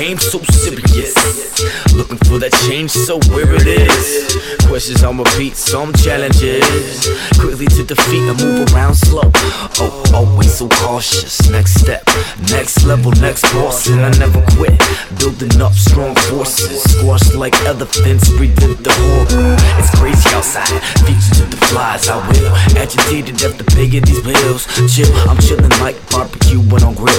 game so serious. Looking for that change, so where it is. Questions on repeat, some challenges. Quickly to defeat and move around slow. Oh, always so cautious. Next step, next level, next boss, and I never quit. Building up strong forces, squashed like elephants, breathing the horror. It's crazy outside, features of the flies. I will agitated after paying these bills. Chill, I'm chilling like barbecue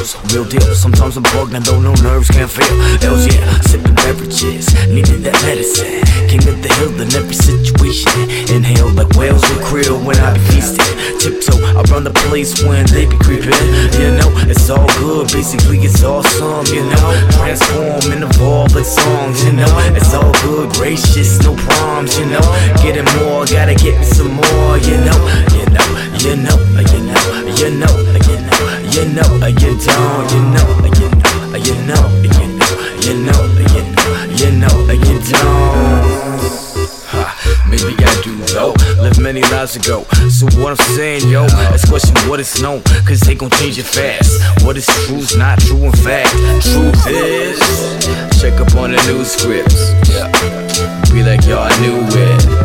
grills. Real deal. Sometimes I'm bugged and though no nerves can feel. Hells yeah, sipping beverages, needed that medicine. King of the hill in every situation. Inhale like whales with krill when I be feasting. Tiptoe around the place when they be creeping. You know, it's all good. Basically, it's awesome. You know, transform and evolve like songs. You know, it's all good. Gracious, no problems. You know, getting more, gotta get me some more. You know, you know, you know, you know, you know, you know, know, you don't, you know, you know, you know, you know, you know, you know, you know, you don't. Maybe I do though, lived many lives ago. So what I'm saying, yo, let's question what is known, cause they gon' change it fast. What is true's not true in fact. Truth is, check up on the news scripts. Be like, yo, I knew it.